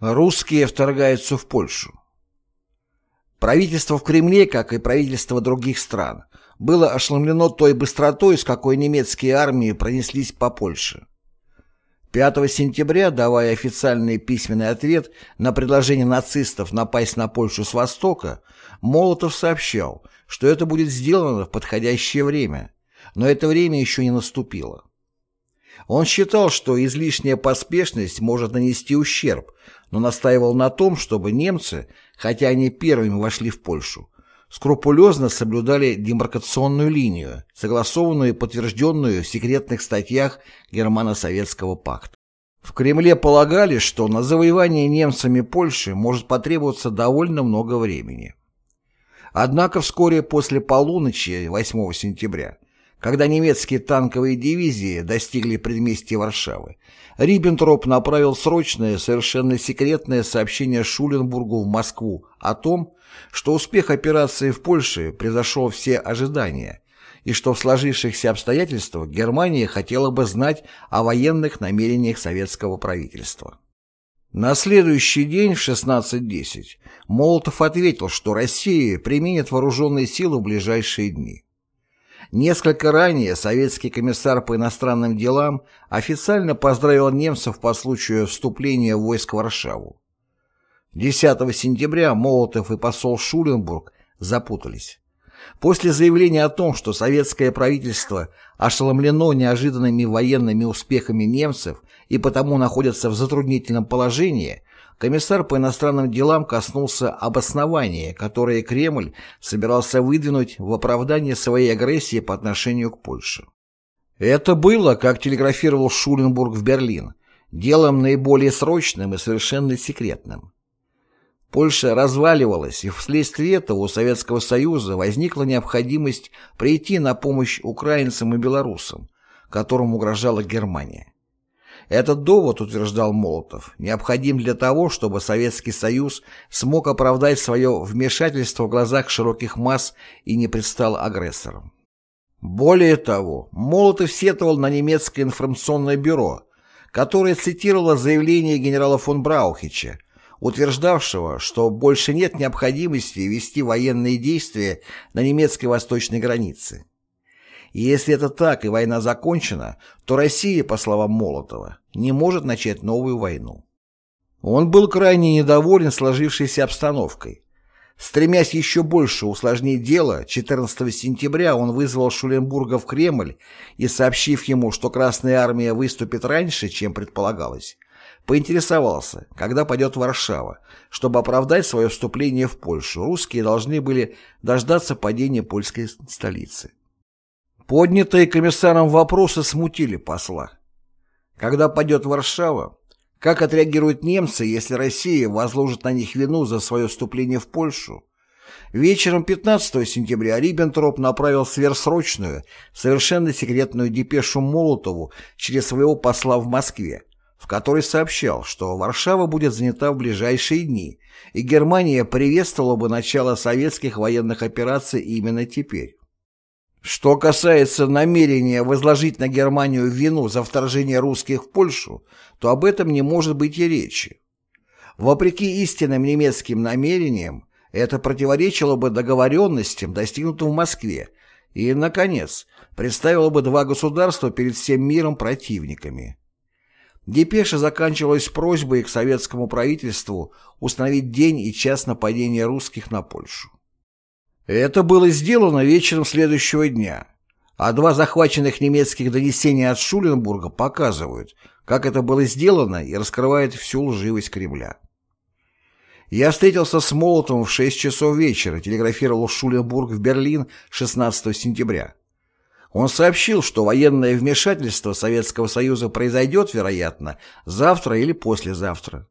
Русские вторгаются в Польшу. Правительство в Кремле, как и правительство других стран, было ошеломлено той быстротой, с какой немецкие армии пронеслись по Польше. 5 сентября, давая официальный письменный ответ на предложение нацистов напасть на Польшу с востока, Молотов сообщал, что это будет сделано в подходящее время, но это время еще не наступило. Он считал, что излишняя поспешность может нанести ущерб, но настаивал на том, чтобы немцы, хотя они первыми вошли в Польшу, скрупулезно соблюдали демаркационную линию, согласованную и подтвержденную в секретных статьях Германо-Советского пакта. В Кремле полагали, что на завоевание немцами Польши может потребоваться довольно много времени. Однако вскоре после полуночи 8 сентября когда немецкие танковые дивизии достигли предместья Варшавы, Риббентроп направил срочное, совершенно секретное сообщение Шуленбургу в Москву о том, что успех операции в Польше превзошел все ожидания, и что в сложившихся обстоятельствах Германия хотела бы знать о военных намерениях советского правительства. На следующий день в 16.10 Молотов ответил, что Россия применит вооруженные силы в ближайшие дни. Несколько ранее советский комиссар по иностранным делам официально поздравил немцев по случаю вступления войск в Варшаву. 10 сентября Молотов и посол Шуленбург запутались. После заявления о том, что советское правительство ошеломлено неожиданными военными успехами немцев и потому находится в затруднительном положении, комиссар по иностранным делам коснулся обоснования, которое Кремль собирался выдвинуть в оправдание своей агрессии по отношению к Польше. Это было, как телеграфировал Шуленбург в Берлин, делом наиболее срочным и совершенно секретным. Польша разваливалась, и вследствие этого у Советского Союза возникла необходимость прийти на помощь украинцам и белорусам, которым угрожала Германия. Этот довод, утверждал Молотов, необходим для того, чтобы Советский Союз смог оправдать свое вмешательство в глазах широких масс и не предстал агрессором. Более того, Молотов сетовал на немецкое информационное бюро, которое цитировало заявление генерала фон Браухича, утверждавшего, что больше нет необходимости вести военные действия на немецкой восточной границе. И если это так и война закончена, то Россия, по словам Молотова, не может начать новую войну. Он был крайне недоволен сложившейся обстановкой. Стремясь еще больше усложнить дело, 14 сентября он вызвал Шуленбурга в Кремль и, сообщив ему, что Красная Армия выступит раньше, чем предполагалось, поинтересовался, когда пойдет Варшава. Чтобы оправдать свое вступление в Польшу, русские должны были дождаться падения польской столицы. Поднятые комиссаром вопросы смутили посла. Когда падет Варшава, как отреагируют немцы, если Россия возложит на них вину за свое вступление в Польшу? Вечером 15 сентября Риббентроп направил сверхсрочную, совершенно секретную депешу Молотову через своего посла в Москве, в которой сообщал, что Варшава будет занята в ближайшие дни, и Германия приветствовала бы начало советских военных операций именно теперь. Что касается намерения возложить на Германию вину за вторжение русских в Польшу, то об этом не может быть и речи. Вопреки истинным немецким намерениям, это противоречило бы договоренностям, достигнутым в Москве, и, наконец, представило бы два государства перед всем миром противниками. Депеша заканчивалась просьбой к советскому правительству установить день и час нападения русских на Польшу. Это было сделано вечером следующего дня, а два захваченных немецких донесения от Шуленбурга показывают, как это было сделано и раскрывает всю лживость Кремля. Я встретился с Молотовым в 6 часов вечера, телеграфировал Шуленбург в Берлин 16 сентября. Он сообщил, что военное вмешательство Советского Союза произойдет, вероятно, завтра или послезавтра.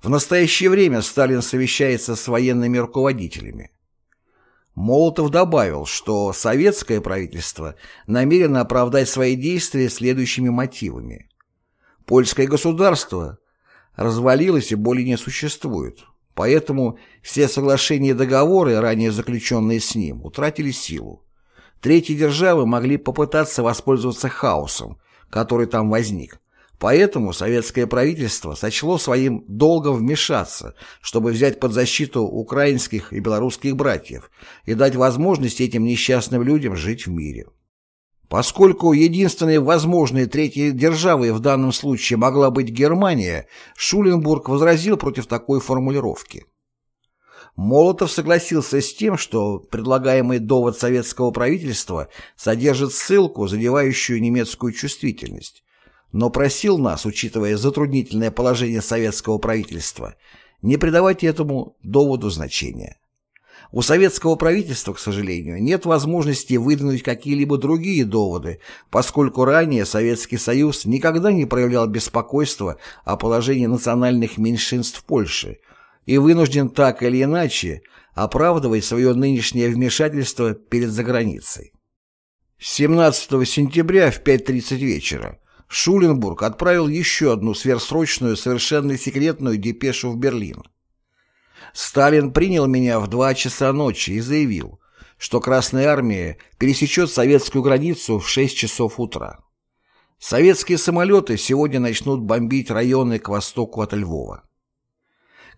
В настоящее время Сталин совещается с военными руководителями. Молотов добавил, что советское правительство намерено оправдать свои действия следующими мотивами. Польское государство развалилось и более не существует, поэтому все соглашения и договоры, ранее заключенные с ним, утратили силу. Третьи державы могли попытаться воспользоваться хаосом, который там возник, Поэтому советское правительство сочло своим долгом вмешаться, чтобы взять под защиту украинских и белорусских братьев и дать возможность этим несчастным людям жить в мире. Поскольку единственной возможной третьей державой в данном случае могла быть Германия, Шуленбург возразил против такой формулировки. Молотов согласился с тем, что предлагаемый довод советского правительства содержит ссылку, задевающую немецкую чувствительность, но просил нас, учитывая затруднительное положение советского правительства, не придавать этому доводу значения. У советского правительства, к сожалению, нет возможности выдвинуть какие-либо другие доводы, поскольку ранее Советский Союз никогда не проявлял беспокойства о положении национальных меньшинств в Польше и вынужден так или иначе оправдывать свое нынешнее вмешательство перед заграницей. 17 сентября в 5.30 вечера Шуленбург отправил еще одну сверхсрочную, совершенно секретную депешу в Берлин. Сталин принял меня в два часа ночи и заявил, что Красная Армия пересечет советскую границу в 6 часов утра. Советские самолеты сегодня начнут бомбить районы к востоку от Львова.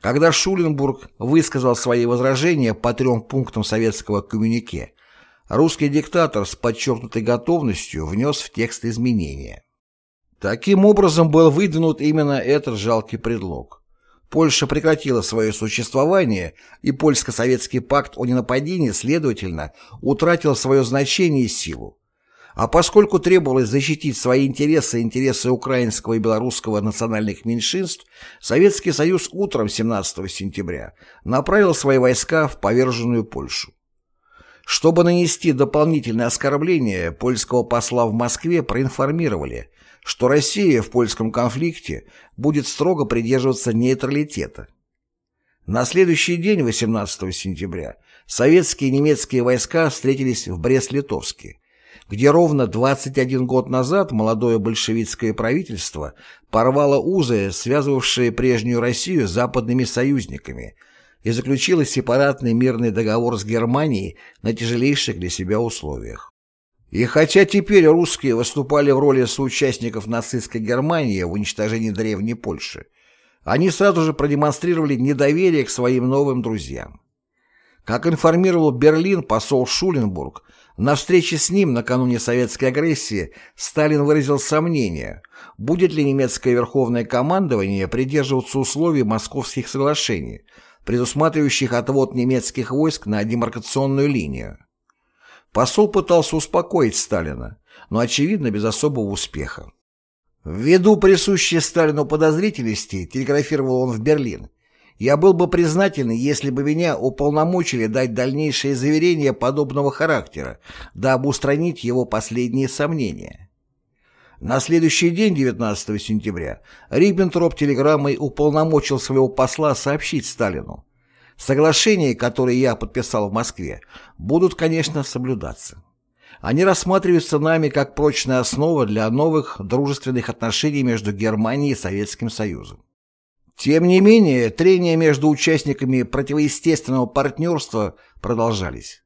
Когда Шуленбург высказал свои возражения по трем пунктам советского коммюнике, русский диктатор с подчеркнутой готовностью внес в текст изменения. Таким образом был выдвинут именно этот жалкий предлог – Польша прекратила свое существование, и польско-советский пакт о ненападении, следовательно, утратил свое значение и силу. А поскольку требовалось защитить свои интересы и интересы украинского и белорусского национальных меньшинств, Советский Союз утром 17 сентября направил свои войска в поверженную Польшу. Чтобы нанести дополнительное оскорбление, польского посла в Москве проинформировали, что Россия в польском конфликте будет строго придерживаться нейтралитета. На следующий день, 18 сентября, советские и немецкие войска встретились в Брест-Литовске, где ровно 21 год назад молодое большевистское правительство порвало узы, связывавшие прежнюю Россию с западными союзниками, и заключило сепаратный мирный договор с Германией на тяжелейших для себя условиях. И хотя теперь русские выступали в роли соучастников нацистской Германии в уничтожении древней Польши, они сразу же продемонстрировали недоверие к своим новым друзьям. Как информировал Берлин посол Шуленбург, на встрече с ним накануне советской агрессии Сталин выразил сомнение, будет ли немецкое верховное командование придерживаться условий московских соглашений, предусматривающих отвод немецких войск на демаркационную линию. Посол пытался успокоить Сталина, но, очевидно, без особого успеха. Ввиду присущей Сталину подозрительности, телеграфировал он в Берлин, я был бы признателен, если бы меня уполномочили дать дальнейшие заверения подобного характера, дабы устранить его последние сомнения. На следующий день, 19 сентября, Риббентроп телеграммой уполномочил своего посла сообщить Сталину, Соглашения, которые я подписал в Москве, будут, конечно, соблюдаться. Они рассматриваются нами как прочная основа для новых дружественных отношений между Германией и Советским Союзом. Тем не менее, трения между участниками противоестественного партнерства продолжались.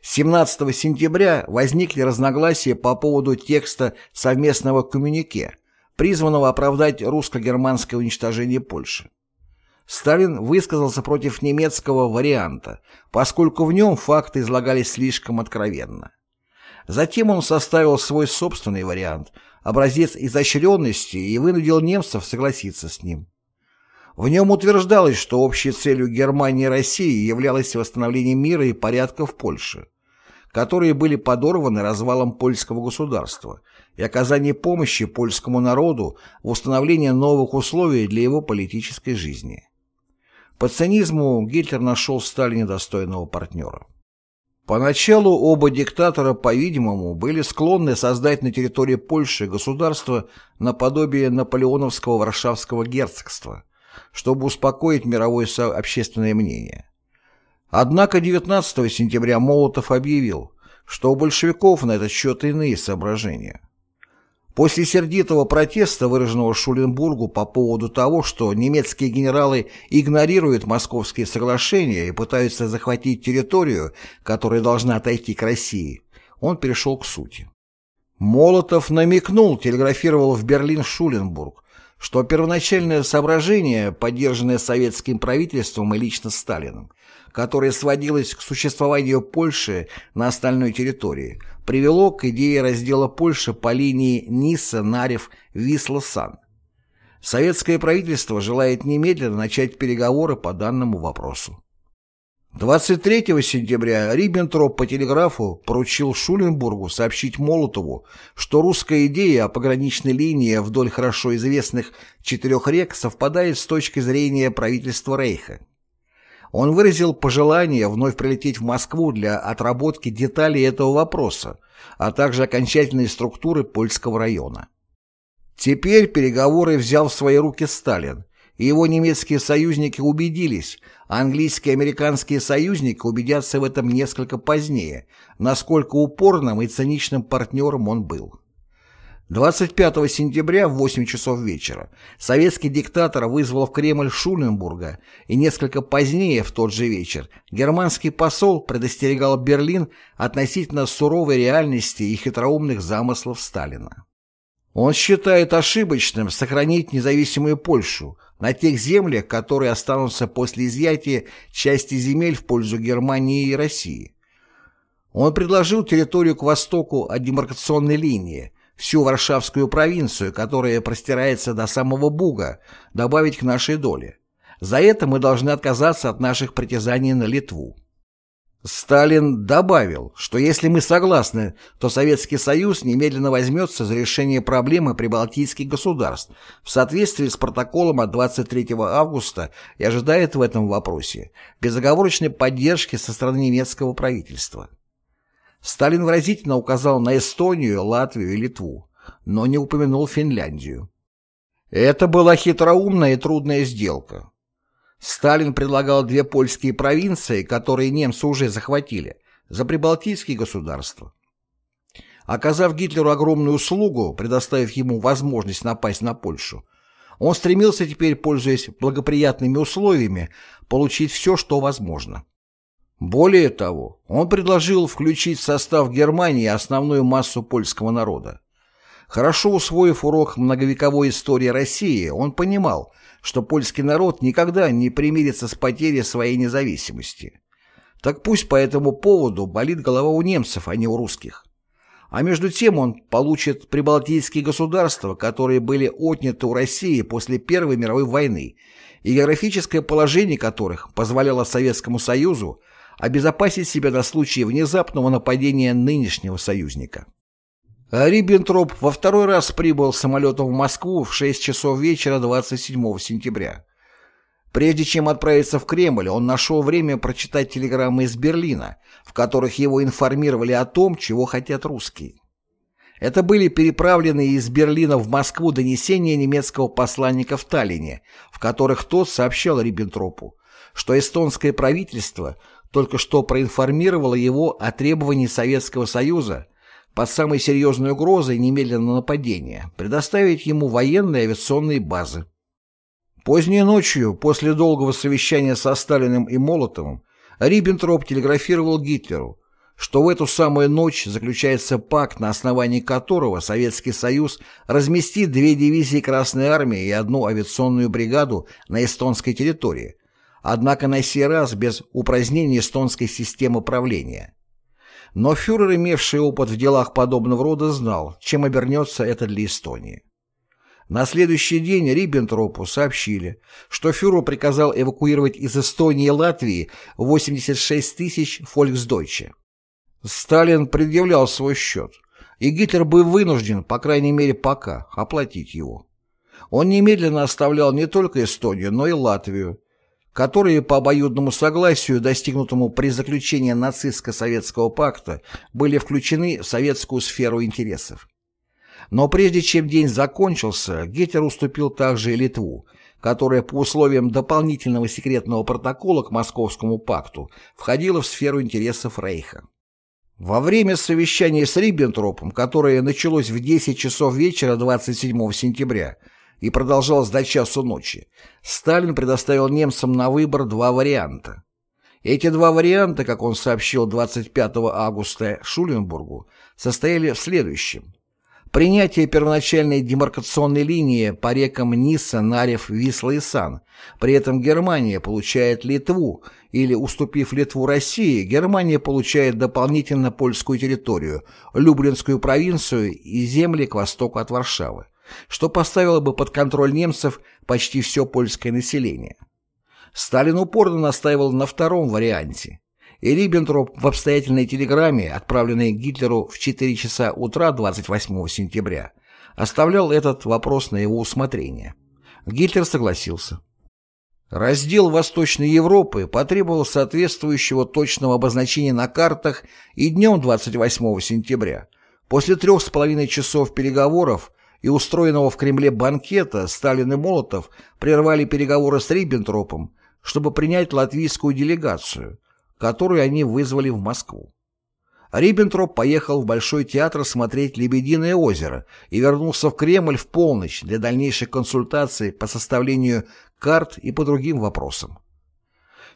17 сентября возникли разногласия по поводу текста совместного коммюнике, призванного оправдать русско-германское уничтожение Польши. Сталин высказался против немецкого варианта, поскольку в нем факты излагались слишком откровенно. Затем он составил свой собственный вариант, образец изощренности и вынудил немцев согласиться с ним. В нем утверждалось, что общей целью Германии и России являлось восстановление мира и порядка в Польше, которые были подорваны развалом польского государства и оказание помощи польскому народу в установлении новых условий для его политической жизни. По цинизму Гитлер нашел в Сталине достойного партнера. Поначалу оба диктатора, по-видимому, были склонны создать на территории Польши государство наподобие наполеоновского Варшавского герцогства, чтобы успокоить мировое общественное мнение. Однако 19 сентября Молотов объявил, что у большевиков на этот счет иные соображения. После сердитого протеста, выраженного Шуленбургу по поводу того, что немецкие генералы игнорируют московские соглашения и пытаются захватить территорию, которая должна отойти к России, он перешел к сути. Молотов намекнул, телеграфировал в Берлин Шуленбург, что первоначальное соображение, поддержанное советским правительством и лично Сталиным, которое сводилось к существованию Польши на остальной территории, привело к идее раздела Польши по линии Ниса-Нарев-Висла-Сан. Советское правительство желает немедленно начать переговоры по данному вопросу. 23 сентября Риббентроп по телеграфу поручил Шуленбургу сообщить Молотову, что русская идея о пограничной линии вдоль хорошо известных четырех рек совпадает с точки зрения правительства Рейха. Он выразил пожелание вновь прилететь в Москву для отработки деталей этого вопроса, а также окончательной структуры польского района. Теперь переговоры взял в свои руки Сталин, и его немецкие союзники убедились, английские и американские союзники убедятся в этом несколько позднее, насколько упорным и циничным партнером он был. 25 сентября в 8 часов вечера советский диктатор вызвал в Кремль Шуленбурга, и несколько позднее, в тот же вечер, германский посол предостерегал Берлин относительно суровой реальности и хитроумных замыслов Сталина. Он считает ошибочным сохранить независимую Польшу на тех землях, которые останутся после изъятия части земель в пользу Германии и России. Он предложил территорию к востоку от демаркационной линии, всю Варшавскую провинцию, которая простирается до самого Буга, добавить к нашей доле. За это мы должны отказаться от наших притязаний на Литву. Сталин добавил, что если мы согласны, то Советский Союз немедленно возьмется за решение проблемы прибалтийских государств в соответствии с протоколом от 23 августа и ожидает в этом вопросе безоговорочной поддержки со стороны немецкого правительства. Сталин выразительно указал на Эстонию, Латвию и Литву, но не упомянул Финляндию. Это была хитроумная и трудная сделка. Сталин предлагал две польские провинции, которые немцы уже захватили, за прибалтийские государства. Оказав Гитлеру огромную услугу, предоставив ему возможность напасть на Польшу, он стремился теперь, пользуясь благоприятными условиями, получить все, что возможно. Более того, он предложил включить в состав Германии основную массу польского народа. Хорошо усвоив урок многовековой истории России, он понимал, что польский народ никогда не примирится с потерей своей независимости. Так пусть по этому поводу болит голова у немцев, а не у русских. А между тем он получит прибалтийские государства, которые были отняты у России после Первой мировой войны, и географическое положение которых позволяло Советскому Союзу обезопасить себя на случай внезапного нападения нынешнего союзника. А Риббентроп во второй раз прибыл самолетом в Москву в 6 часов вечера 27 сентября. Прежде чем отправиться в Кремль, он нашел время прочитать телеграммы из Берлина, в которых его информировали о том, чего хотят русские. Это были переправленные из Берлина в Москву донесения немецкого посланника в Таллине, в которых тот сообщал Риббентропу, что эстонское правительство только что проинформировало его о требовании Советского Союза под самой серьезной угрозой немедленного нападения предоставить ему военные авиационные базы. Поздней ночью, после долгого совещания со Сталиным и Молотовым, Риббентроп телеграфировал Гитлеру, что в эту самую ночь заключается пакт, на основании которого Советский Союз разместит две дивизии Красной Армии и одну авиационную бригаду на эстонской территории, однако на сей раз без упразднения эстонской системы правления. Но фюрер, имевший опыт в делах подобного рода, знал, чем обернется это для Эстонии. На следующий день Риббентропу сообщили, что фюрер приказал эвакуировать из Эстонии и Латвии 86 тысяч фольксдойче. Сталин предъявлял свой счет, и Гитлер был вынужден, по крайней мере пока, оплатить его. Он немедленно оставлял не только Эстонию, но и Латвию, которые по обоюдному согласию, достигнутому при заключении нацистско-советского пакта, были включены в советскую сферу интересов. Но прежде чем день закончился, Гитлер уступил также и Литву, которая по условиям дополнительного секретного протокола к Московскому пакту входила в сферу интересов Рейха. Во время совещания с Риббентропом, которое началось в 10 часов вечера 27 сентября, и продолжалось до часу ночи, Сталин предоставил немцам на выбор два варианта. Эти два варианта, как он сообщил 25 августа Шуленбургу, состояли в следующем. Принятие первоначальной демаркационной линии по рекам Ниса, Нарев, Висла и Сан. При этом Германия получает Литву, или, уступив Литву России, Германия получает дополнительно польскую территорию, Люблинскую провинцию и земли к востоку от Варшавы, что поставило бы под контроль немцев почти все польское население. Сталин упорно настаивал на втором варианте и Риббентроп в обстоятельной телеграмме, отправленной Гитлеру в 4 часа утра 28 сентября, оставлял этот вопрос на его усмотрение. Гитлер согласился. Раздел Восточной Европы потребовал соответствующего точного обозначения на картах и днем 28 сентября. После трех с половиной часов переговоров и устроенного в Кремле банкета Сталин и Молотов прервали переговоры с Риббентропом, чтобы принять латвийскую делегацию, которую они вызвали в Москву. Риббентроп поехал в Большой театр смотреть «Лебединое озеро» и вернулся в Кремль в полночь для дальнейших консультаций по составлению карт и по другим вопросам.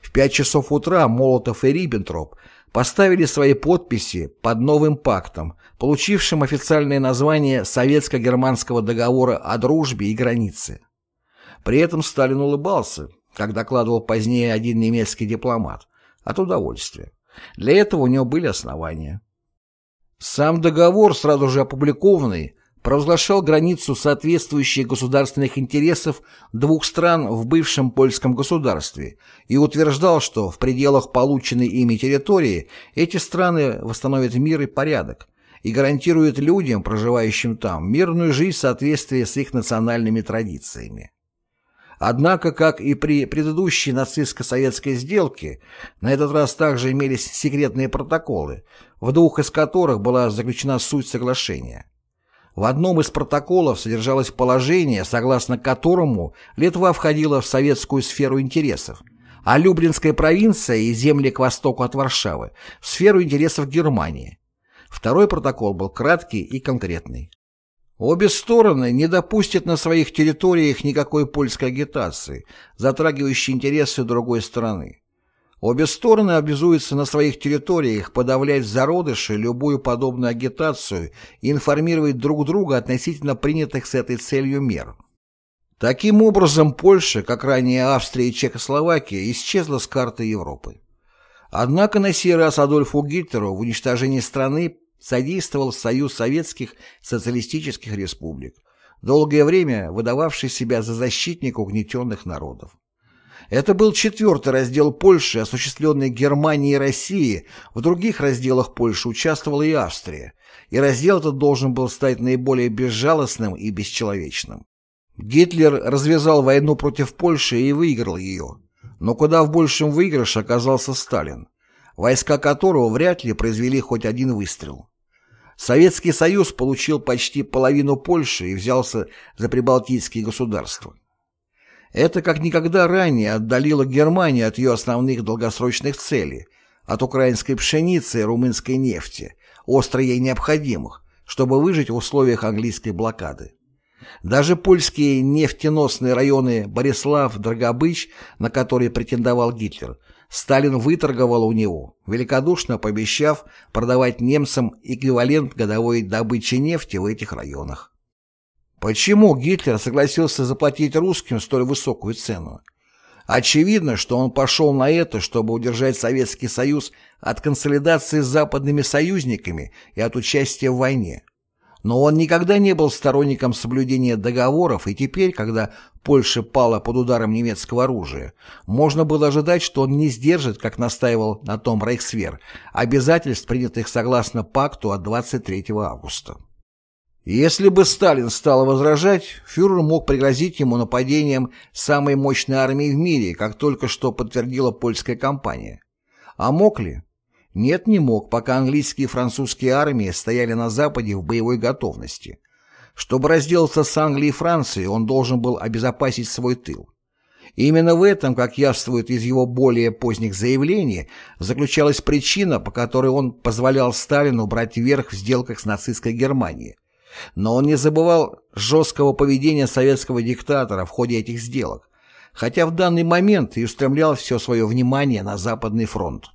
В пять часов утра Молотов и Риббентроп поставили свои подписи под новым пактом, получившим официальное название Советско-германского договора о дружбе и границе. При этом Сталин улыбался, как докладывал позднее один немецкий дипломат, от удовольствия. Для этого у него были основания. Сам договор, сразу же опубликованный, провозглашал границу соответствующей государственных интересов двух стран в бывшем польском государстве и утверждал, что в пределах полученной ими территории эти страны восстановят мир и порядок и гарантируют людям, проживающим там, мирную жизнь в соответствии с их национальными традициями. Однако, как и при предыдущей нацистско-советской сделке, на этот раз также имелись секретные протоколы, в двух из которых была заключена суть соглашения. В одном из протоколов содержалось положение, согласно которому Литва входила в советскую сферу интересов, а Люблинская провинция и земли к востоку от Варшавы – в сферу интересов Германии. Второй протокол был краткий и конкретный. Обе стороны не допустят на своих территориях никакой польской агитации, затрагивающей интересы другой стороны. Обе стороны обязуются на своих территориях подавлять в зародыше любую подобную агитацию и информировать друг друга относительно принятых с этой целью мер. Таким образом, Польша, как ранее Австрия и Чехословакия, исчезла с карты Европы. Однако на сей раз Адольфу Гитлеру в уничтожении страны содействовал Союз Советских Социалистических Республик, долгое время выдававший себя за защитника угнетенных народов. Это был четвертый раздел Польши, осуществленный Германией и Россией, в других разделах Польши участвовала и Австрия, и раздел этот должен был стать наиболее безжалостным и бесчеловечным. Гитлер развязал войну против Польши и выиграл ее, но куда в большем выигрыше оказался Сталин, войска которого вряд ли произвели хоть один выстрел. Советский Союз получил почти половину Польши и взялся за прибалтийские государства. Это как никогда ранее отдалило Германию от ее основных долгосрочных целей, от украинской пшеницы и румынской нефти, остро ей необходимых, чтобы выжить в условиях английской блокады. Даже польские нефтеносные районы Борислав, Драгобыч, на которые претендовал Гитлер, Сталин выторговал у него, великодушно пообещав продавать немцам эквивалент годовой добычи нефти в этих районах. Почему Гитлер согласился заплатить русским столь высокую цену? Очевидно, что он пошел на это, чтобы удержать Советский Союз от консолидации с западными союзниками и от участия в войне. Но он никогда не был сторонником соблюдения договоров, и теперь, когда Польша пала под ударом немецкого оружия, можно было ожидать, что он не сдержит, как настаивал на том Рейхсвер, обязательств, принятых согласно пакту от 23 августа. Если бы Сталин стал возражать, фюрер мог пригрозить ему нападением самой мощной армии в мире, как только что подтвердила польская кампания. А мог ли? Нет, не мог, пока английские и французские армии стояли на Западе в боевой готовности. Чтобы разделаться с Англией и Францией, он должен был обезопасить свой тыл. И именно в этом, как явствует из его более поздних заявлений, заключалась причина, по которой он позволял Сталину брать верх в сделках с нацистской Германией. Но он не забывал жесткого поведения советского диктатора в ходе этих сделок, хотя в данный момент и устремлял все свое внимание на Западный фронт.